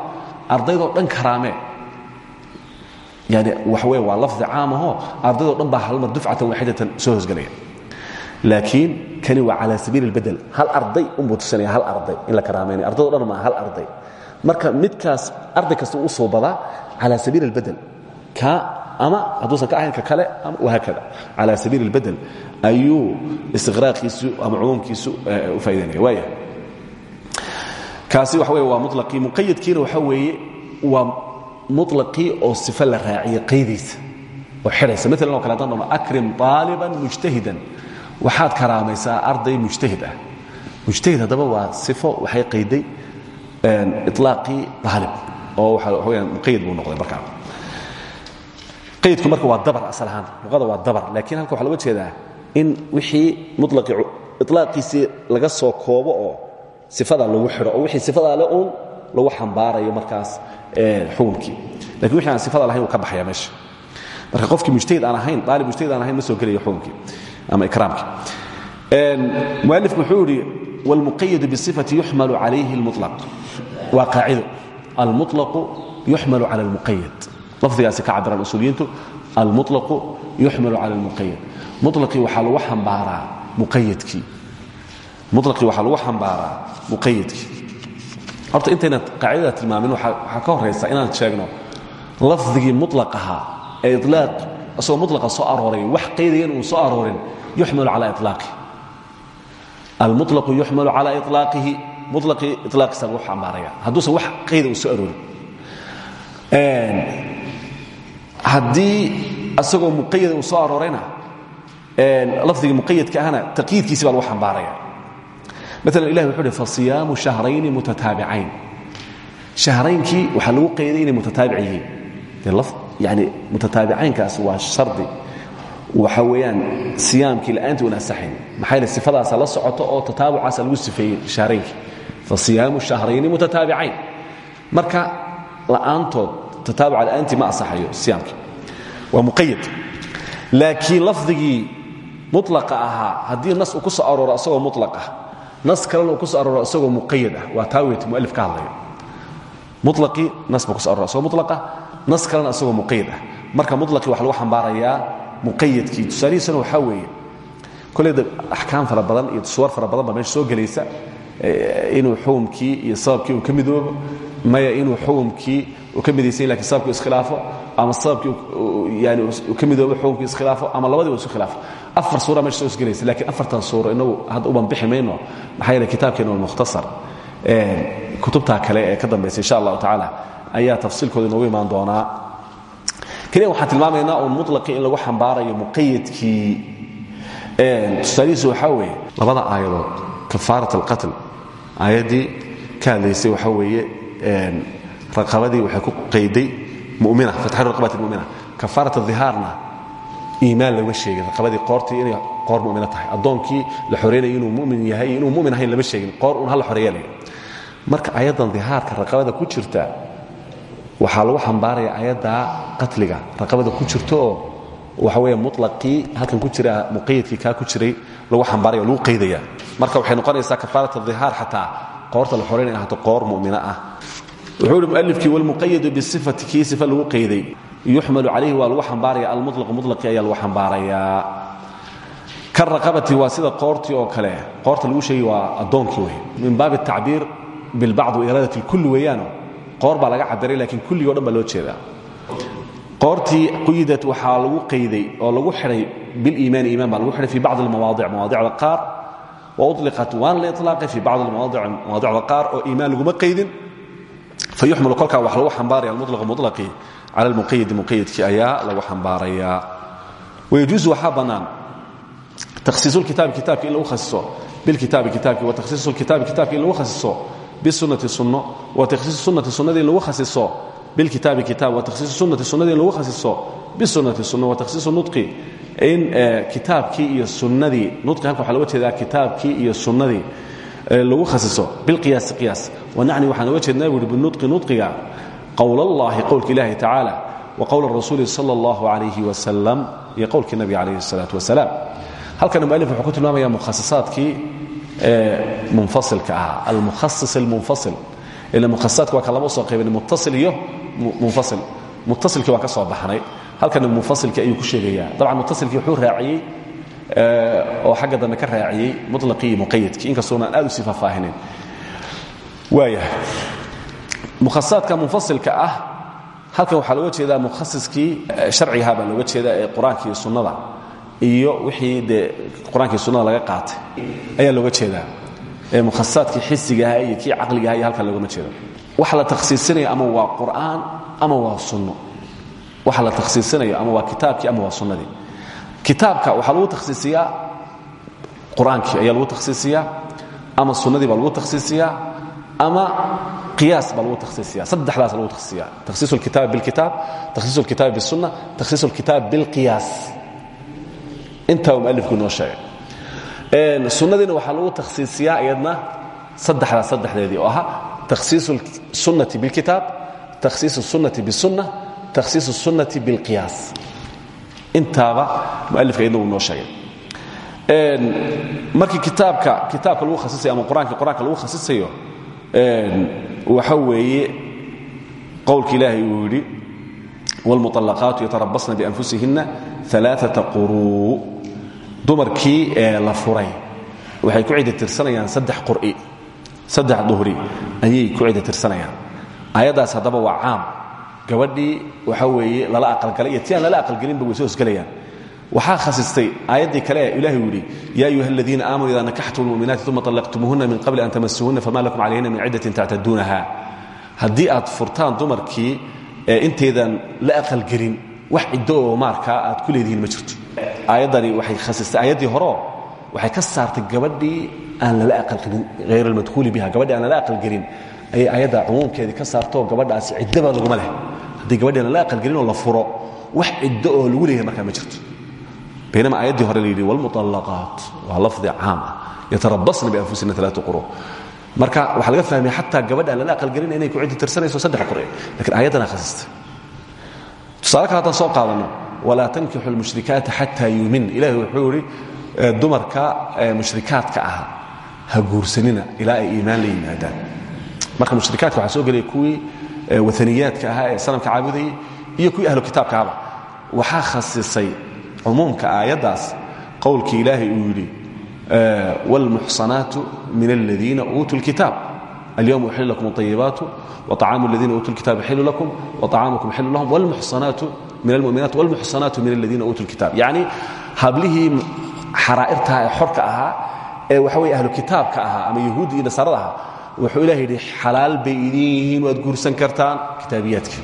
ardaydoo dhan karaamee yani waxa wey waa lafdi caamahoo ardaydoo dhan baa hal mar dufcatan waaxidatan soo hosgelaya laakiin kani waa calى sabiil اlbedel hal arday unbuu tusinaya hal arday in la karaameynaya ardaydo dhan maa hal arday marka midkaas arday kasta u soo badaa calى sabiil اlbedel ka ama hadduusan ka ahayn ka kale haakada calى sabiil اlbedel ayuu istiqraaqiisu ama cumuumkiisu u faa'idaynaya waaya kaasi waxa wey waa mulaqii muqayadkiina waxa weeye waa mulaqii oo sife la raaciyey qaydiisa oo xidhaysa maalan o kale haddaan dhahno akrim طaaliban mujtahidan waxaad karaamaysaa arday mujtahid ah. Mujtahid haddaba waa sifo waxay qayday ilaaqii aalib oo waxa weyaan muqayad buu noqday markaa. Qaydku marka waa dabar asal ahaan luqada waa dabar laakiin halka waxa loga jeedaa in wixii mulaqii ilaaqiisii laga soo koobo oo sifada lagu xidho oo wixii sifada le uun lagu xambaarayo markaas xukunkii laakiin wixii aan sifada lahayn wuu ka baxaya meesha. Marka qofkii mujtahid aan ahayn aalib mujtahid aan ahayn ma soo gelayo xukunkii ama ikraamkii mualifku wuxuu yidhi wاlmuqayadu bصifati yuxmalu calayhi اlmuطlaq waa qaacido almuطlaqu yuxmalu cala اlmuqayad lafdigaasi ka cabiraan usuuliyiintu almuطlaqu yuxmalu cala اlmuqayad mulaqii waxaa lagu xambaaraa muqayadkii mulaqii waxaa lagu xambaaraa muqayadkii horta intaynan qaacidada tilmaamin waxaa ka horaysa inaan sheegno lafdigii muطlaq ahaa ee ilaaq isagoo mulaqa soo arooray wax qaydayan uu soo aroorin yuxmalu cala ilaaqi almuطlaqu yuxmalu cala iطlaaqihi mulaqii ilaaqiisa lagu xambaaraya hadduusan wax qayda uu soo aroorin. Haddii asagoo muqayada uu soo aroorayna lafdigii muqayadka ahna taqyiidkiisi baa lagu xambaaraya maala ilahi wuxuu uhi fasiyaamu shahrayni mutataabicayn shahraynkii waxaa lagu qayday inay mutataabic yihiin. Yani mutataabicaynkaas waa shardi waxa weeyaan siyaamkii la'aantii un asaxayn maxaa yele sifadaasa la socoto oo tataabucaasa lagu sifeeyey shahraynkii fasiyaamu shahrayni mutataabicayn marka la'aantood tataabuca la'aantii ma asaxayo siyaamkii. Waa muqayad laakiin lafdigii mulaqa ahaa haddii nas uu ku soo arooro asagoo mulaq ah nas kalena uu ku soo arooro isagoo muqayad ah waa taa weyti mualif ka hadlayo. Mulaqii nas buu kuso arora asagoo mulaq ah nas kalena isagoo muqayad ah. Marka mulaqii waxa lagu xambaarayaa muqayadkii tusaalihiisuna waxaa weeye koleyda axkaam fara badan iyo suwar fara badan baa meesha soo gelaysa inuu xukumkii iyo sababkii uu ka midoobo maya inuu xukumkii uu ka midaysan laakiin sababkii iskhilaafo ama sababkii yani uu ka midoobo xukumkii iskhilaafo ama labadiiba isu khilaafo afar suura meesha soo isgelaysa lakiin afartan suuro inagu hadda uban bixi mayno maxaa yeele kitaabkeena waa mukhtasar. Kutubtaa kale ee ka dambaysa insha allahu tacaala ayaa tafsiilkooda inoogu imaan doonaa keliya waxaan tilmaamaynaa uun mutlaqii in lagu xambaarayo muqayadkii tusaalihiisu waxaa weeye labada aayadood kafaarat alqatl aayaddii ka hadlaysay waxaa weeye raqabadii waxay ku qayday mumina fatxu raqabati mumina. Kafaarat adihaarna iimaan lama sheegin raqabadii qoortii inay qoor mumina tahay. Addoonkii la xoreynaya inuu mumin yahay inuu mumin ahayn lama sheegin qoor un hala xoreeya marka ayaddan dihaarka raqabada ku jirta waxaa lagu xambaaraya ayaddaa qatliga. Raqabada ku jirta oo waxa weeye mutlaqii halkan ku jira muqayadkii kaa ku jiray lagu xambaaraya lagu qaydaya. Marka waxay noqonaysaa kafaarat adihaar xataa qoorta la xoreynaya ahaato qoor mumina ah. Wuxuu ihi mualifkii walmuqayadu bisifati kii sifa lagu qayday yuxmalu calayhi waa lagu xambaaraya almutlaqu mutlaqii ayaa lagu xambaarayaa karaqabati waa sida qoortii oo kale. Qoorta lagu sheegay waa addoonkii wey min baabi atacbiir bilbacd wairaadat lkulli weeyaano qoor baa laga cabiray laakiin kulligii o dhan baa loo jeedaa. Qoortii quyidat waxaa lagu qayday oo lagu xidhay biliimaani iiman baa lagu xidhay fi bacdi almawaadic mawaadicda qaar. Wa uliqat waana la ilaaqay fi almawaadic mawaadicda qaar oo iimaan laguma qaydin fayuxmalu kolkaa wax lagu xambaaraya almutlaqu mutlaqii cala almuqayadi muqayadkii ayaa lagu xambaarayaa. Wayajuusu waxaa bannaan takhsiisu lkitaabi kitaabka in lagu khasiso. Bilkitaabi kitaabki wa takhsiisu lkitaabi kitaabka in lagu khasiso bisunati sunno wa takhsiisu sunnati sunnadii in lagu khasiso bilkitaabi kitaab wa takhsiisu sunnati sunnadii in lagu khasiso bisunati sunna wa takhsiisu nudqi in kitaabkii iyo sunnadii nudqi halka waxaa looga jeedaa kitaabkii iyo sunnadii lagu khasiso bilqiyaasi qiyaas wanacni waxaan oga jeednaa buuhi binudqi nudqiga qowl allahi qowlka ilaahi tacaala wa qowl rasuuli sala allahu calayhi wasalam iyo qowlkii nabiga calayhi salaatu wasalaam halkan mualif wuxuu ku tilmaamaya mukhasisaadkii munfasilka ahaa. Almukhasis almunfasil. Ila mukhasisaadka waa ka lama soo qaybin muttasil iyo munfasil. Muttasilkii waan ka soo baxnay. Halkan munfasilkii ayuu ku sheegayaa. Dabcan muttasilkii wuxuu raaciyey oo xagga dambe ka raaciyey mutlaqii iyo muqayadkii inkastoona aan aad u sii faahfaahinin waayahay. Mukhasisaadka munfasilka ah halkan waxaa looga jeedaa mukhasiskii sharcigaha baa looga jeedaa ee qur'aanka iyo sunnada iyo wixii dee qur'aanka iyo sunnada laga qaatay ayaa looga jeedaa. Ee mukhasisaadkii xisigaha iyo kii caqligaha iyo halkan loogama jeedo waxa la takhsiisinaya ama waa qur'aan ama waa sunno? Waxa la takhsiisinayo ama waa kitaabkii ama waa sunnadii? Kitaabka waxaa lagu takhsiisiyaa qur'aankii ayaa lagu takhsiisiyaa ama sunnadii baa lagu takhsiisiyaa ama qiyaas baa lagu takhsiisiya saddexdaas lagu takhsiisiya takhsiisu alkitaab bilkitaab takhsiisu alkitaab bisunna takhsiisu alkitaab bilqiyaas intaa uu mualifku inoo sheegay. Sunnadiina waxaa lagu takhsiisiyaa iyadna saddexdaas saddexdeedii oo ahaa takhsiisu sunnati bilkitaab takhsiisu sunnati bisunna takhsiisu sunnati bilqiyaas intaaba mualifka iyadna uu inoo sheegay. Markii kitaabka kitaabka lagu khasisayo ama qur'aanka qur'aanka lagu khasisayo waxa weeye qowlka ilaahay uu yidhi wاlmuطalaqaatu yatarabasna bianfusihina aaaa quruu dumarkii la furay. Waxay ku cida tirsanayaan saddex qur'i saddex duhri ayay ku cida tirsanayaan ayaddaas haddaba waa caam. Gabadhii waxa weeye lala aqalgalay iyo ti aan lala aqalgelinba way soo hosgelayaan waxaa khasistay aayaddii kale ilahi uu ya ayuha aladiina aamanuu ida nakaxtum lmuminaati uma طallaqtumuuhuna min qabli an tamasuhuna fama lakum calayhina min ciddatin tactaduunaha haddii aad furtaan dumarkii ee intaydan la aqalgelin wax ciddo oo aad ku leedihiin ma aayaddani waxay khasistay. Aayaddii horeo waxay ka saartay gabadhii aan lala aqalgelin hayr almadhuuli biha gabadhii aan lala aqalgelin ayay aayadda cumuumkeedii ka saartoo gabadhaasi ciddaba laguma leh. Haddii gabadhii aan lala aqalgelinoo la furo wax ciddo oo lagu leeyahay markaa ma jirto. Baynama aayaddii hore la yidhi wاlmuطallaqaat waa lafdi caam ah. Yatarabasna bianfusina aa quru marka waxaa laga fahmaya xataa gabadha aan lala aqalgelin inay ku ciddi tirsanayso saddex qur'i lakiin ayaddana khasistay. Tusaale kale haddaan soo qaadanno walaa tankixu اlmushrikaata xataa yuumin ilahi wuxuu idhi dumarka mushrikaadka ah ha guursanina ilaa ay iimaan la yimaadaan marka mushrikaadka waxaa soo gelaya kuwii waaniyaadka ahaa ee sanamka caabudayay iyo kuwii ahlu kitaabka ahba waxaa khasisay cumuumka aayaddaas qowlkii ilaahay uu yidhi wاlmuxsanaatu min aladiina uutuu اlkitaab alyowma uxil lakum اطayibaatu وطacaamu اladiina uutuu اlkitaab xilu lakum وطacaamukum xilu lahum wاlmuxsanaatu min almuminaat wاlmuxsanaatu min aladiina uutuu اlkitaab yacni hablihii xaraa'irtaha ee xorka ahaa ee waxa weye ahlu kitaabka ahaa ama yahuuddi iyo nasaarada ahaa wuxuu ilaah yidhi xalaal bay idin yihiin waad guursan kartaan kitaabiyaadka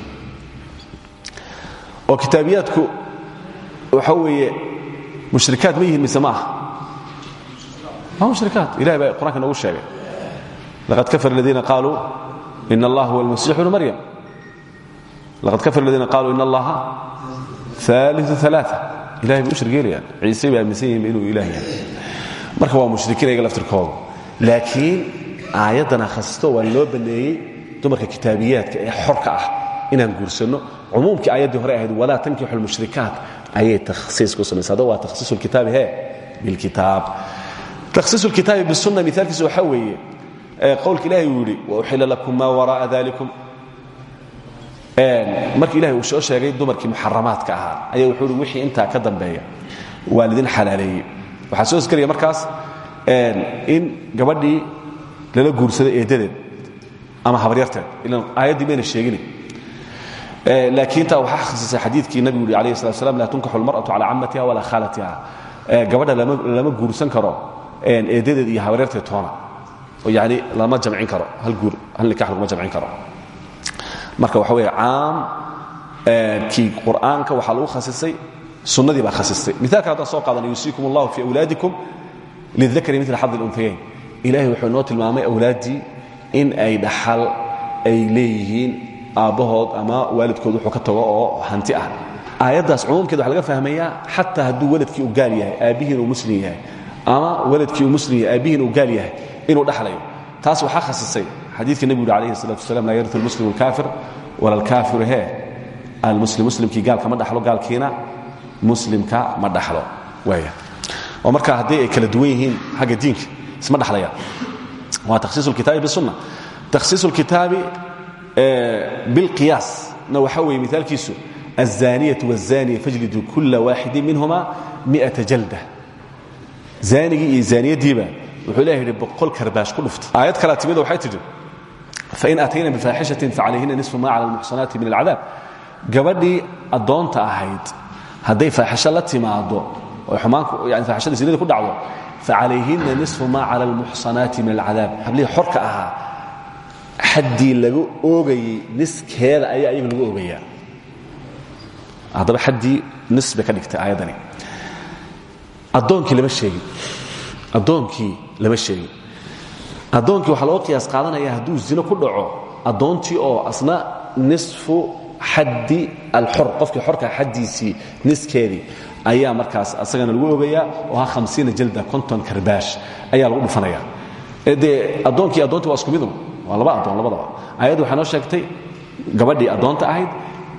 oo kitaabiyaadku waxa weeye mushrikaad ma yihiin mise ma aha waa mushrikaat ilahay baa qur'anka noogu sheegay laqad kafar aladiina qaaluu in allah huwa almasiix bnu maryam laqad kafar aladiina qaaluu in allaha aaliu aaaa ilahay bay u shirgeelayaan ciise bay aaminsan yihiin inuu marka waa mushrikiin ayaga laftirkooda laakiin aayaddana khasisto waa loo banneeyey dumarka kitaabiyaadka ee xorka ah inaan guursanno cumuumkii aayaddii hore ahayd walaa tankixu lmushrikaat ayay takhsiis ku haddaba waa takhsiisu lkitaabi he bilkitaab takhsiisu lkitaabi bisunna miaalkiisu waxaa weeye qowlka ilahay uu yidhi wauxila lakum maa wara'a dalikum markii ilahay uu soo sheegay dumarkii muxaramaadka ahaa ayaa wuxuu hi wixii intaa ka dambeeya waa lidin xalaaleeyey. Waxaa soo hosgelaya markaas in gabadhii lala guursado eeddadeed ama habaryarteed ilan aayaddii mayna sheegin laakiin taa waxaa khasisay xadiidkii nabigu yidhi alayh slat slam laa tunkaxu almar'atu calaa cammatiha walaa khaalatiha gabadha lama guursan karo eeddadeed iyo habaryarteed toona oo yani lama jamcin karo hal guur hal nikax laguma jamcin karo marka waxa weeye caam kii qur'aanka waxaa lagu khasisay sunnadii baa khasistay. Miaalka haddaan soo qaadana yuusiikum allahu fii awlaadikum lidakari mila xadi lunhayayn ilahay wuxuu inoo tilmaamay awlaaddii in ay dhaxal ay leeyihiin aabbahood ama waalidkood wuxuu ka tago oo hanti ah. Aayaddaas cumuumkeeda waxa laga fahmayaa xataa hadduu waladkii uu gaal yahay aabbihiin uu muslim yahay ama waladkii uu muslim yahay aabbihiin uu gaal yahay inuu dhaxlayo. Taas waxaa khasisay xadiidka nebigu yuri alayhi salatu wassalam laa yariu lmuslimu alkaafir wala alkaafiru hee. Almuslim muslimkii gaalka ma dhexlo gaalkiina muslimka ma dhexlo waaya oo marka haddii ay kala duwan yihiin xagga diinka isma dhexlayaan waa takhsiisu lkitaabi bisunna takhsiisu lkitaabi bilqiyaasna waxa weeye miaalkiisu azaniyatu wazaniya fajlidu kula waaxidin minhuma miata jalda. Zaanigii iyo zaaniyadiiba wuxuu leeyaha yidhi boqol karbaash ku dhufta. Aayad kalea timid waxay tidhi fain aatayna bifaaxishatin facalayhina nisfu ma cala almuxsanaati min alcadaab gabadhii addoonta ahayd hadday faaxisho la timaado oo xumaanku yani faaxishada sinada ku dhacdo facalayhina nisfu ma cala almuxsanaati min alcadaab hablihii xorka ahaa xaddii laga oogayey niskeeda ayaa iyaga lagu oogayaa haddaba xaddii nis bay ka dhigtay aayaddani addoonkii lama sheegin addoonkii lama sheegin addoonkii waxaa loo qiyaas qaadanaya hadduu zino ku dhaco addoontii oo asna nisfu xaddi alxor qofkii xorka xaddiisii niskeedii ayaa markaas asagana lagu ogayaa oo ha hamsiina jalda konton karbaash ayaa lagu dhufanaya. Dee addoonkii addoontii waa isku midun waa labadaba. Ayaddu waxay noo sheegtay gabadhii addoonta ahayd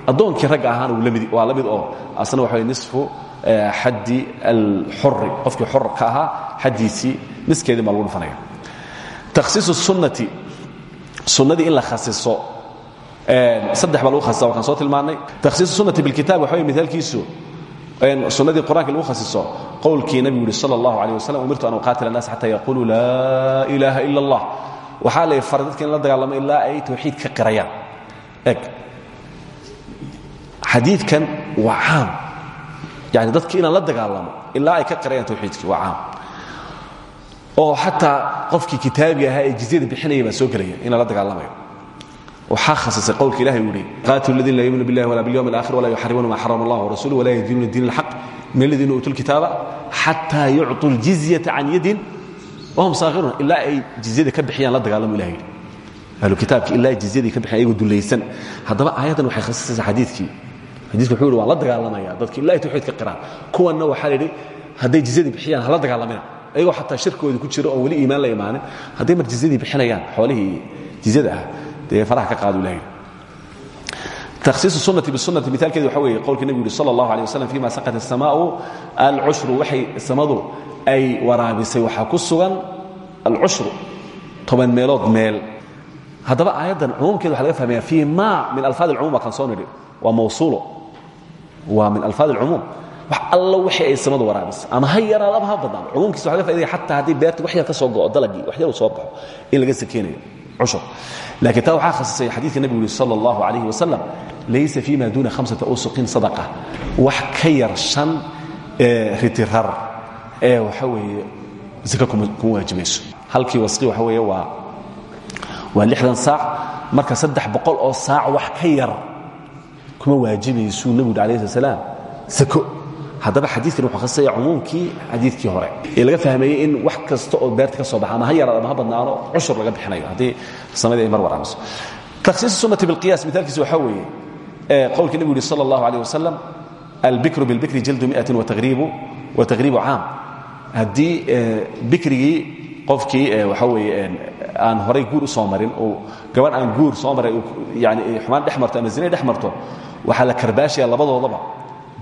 addoonkii ragga ahaana waa la oo asna waxa nisfu xaddi alxuri qofkii xor ka ahaa xaddiisii niskeedii baa lagu dhufanaya takhsiisu sunnati sunnadii in la khasiso saddex baa lagu khasisa waan soo tilmaannay takhsiisu sunnati bilkitab waxa wey mithaalkiisu sunnadii qur'aanka lagu khasiso qowlkii nebigu yidhi sala allahu aleh wasalam umirtu an uqaatil annaas xata yaquluu laa ilaaha ila allah waxaa la faray dadka in la dagaalamo ilaa ay tawxiid ka qirayaan eg xadiidkan waa caam yani dadka inaan la dagaalamo ilaa ay ka qirayaan tawxiidki waa caam oo xataa qofkii kitaabiga ahaa ee jizyada bixinaya baa soo gelaya inaan la dagaalamayo. Waxaa khasisay qowlka ilahi uu yihi qaatilu ladiina laa yuminu billahi wala bilyawmi alakhir walaa yuxarimuuna ma xarama allah warasuluh walaa yadiinuuna diin alxaq min aladiina uutuu lkitaaba xataa yucطuu ljizyata can yadin wahum saakhiruun ilaa ay jizyada ka bixiyaan la dagaalamo ilah yidhi. Ahlu kitaabki ilaa jizyadii ka bixiyan ayagoo dulaysan haddaba aayaddan waxay khasisaysaa xadiidkii. Xadiiku wuxuu yidhi waan la dagaalamaya. Dadki ilahay tawxiid ka qiraan. Kuwanna waxaa la yidhi hadday jizyadii bixiyaan hala dagaalamina ayagoo xataa shirkoodii ku jiro oon weli iimaan la imaanin hadday mar jizyadii bixinayaan xoolihii jizyada ah dee faraha ka qaadu ilahay takhsiisu sunnati bisunati miaalkeedi waxa weeye qowlkii nebigu yidhi sala allahu alay wasalam fima saqat asamaau alcushru waxay samadu ay waraabisay. Waxaa ku sugan alcushru toban meelood meel. Haddaba aayaddan cumuumkeeda waxa laga fahmaya fii ma min alfaad alcumum baa kan soo nidhi. Waa mawsuulo. Waa min alfaad alcumuum wax allo wixii ay samadu waraabisay ama ha yaraado ama ha badnaado cumuumkiisa waxa laga fa'idaya xataa haddii beerta wax yar ka soo go'o dalagii wax yar uu soo baxo in laga sakeenayo cushur laakiin taa waxaa khasisay xadiidka nebigu yuri sala allahu calayh wasalam laysa fii ma duuna khamsata usuqin sadaqa. Wax ka yar shan ritirar ee waxa weeye zaka kuma waajibayso halkii wasqi waxa weeye waa waa lixdan saac. Marka saddex boqol oo saac wax ka yar kuma waajibaysuu nebigu yidhi alayh slat slaam sako haddaba xadiikan wuxuu khasaya cumuumkii xadiidkii hore. Ee laga fahmeeyey in wax kasta oo beerta ka soo baxa ama ha yaraad ama ha badnaano cushur laga bixinayo. Haddii samadii ay mar waraamayso takhsiis sunnati bilqiyas mithaalkiisa waxaa weeye qowlkii nebigu yihi sala allahu alayh wasalam albikru bilbikri jaldu miatin wataqriibu caam. Haddii bikrigii qofkii waxa weeye aan horay guur u soo marin oo gabadh aan guur soo maray yani xumaan dhex marto ama zinay dhex marto waxaa la karbaashaya labadoodaba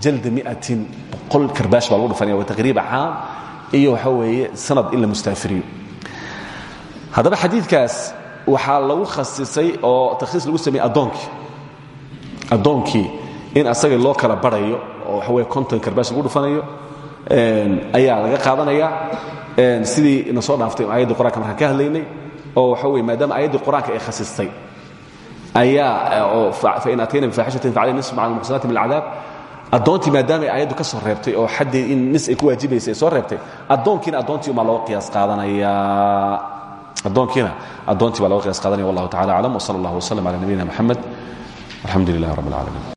jalda miatin boqol karbaash baa lagu dhufanaya waa taqriiba caam iyo waxa weeye sanad in la mustaafiriyo. Haddaba xadiidkaas waxaa lagu khasisay oo takhsiis lagu sameeyey addoonkii. Addoonkii in asaga loo kala barayo oo waxa weye konton karbaash lagu dhufanayo ayaa laga qaadanaya sidii na soo dhaaftay ayaddii qur'anka markaan ka hadlaynay oo waxa weye maadaama ayaddii qur'aanka ay khasistay ayaa fain atayna bifaaxishatin facalay nisfu maca almuxsanaati min alcadaab addoontii maadaamay ayaddu ka soo reebtay oo xaddii in nis ay ku waajibaysay ay soo reebtay addoonkiina addoontii umaa looga qiyaas qaadanayaa addoonkiina addoontii baa looga qiyaas qaadanaya. Wallahu tacala aclam wsala allah wslam cala nabiyina moxamed walxamdu lilah rab alcaalamiin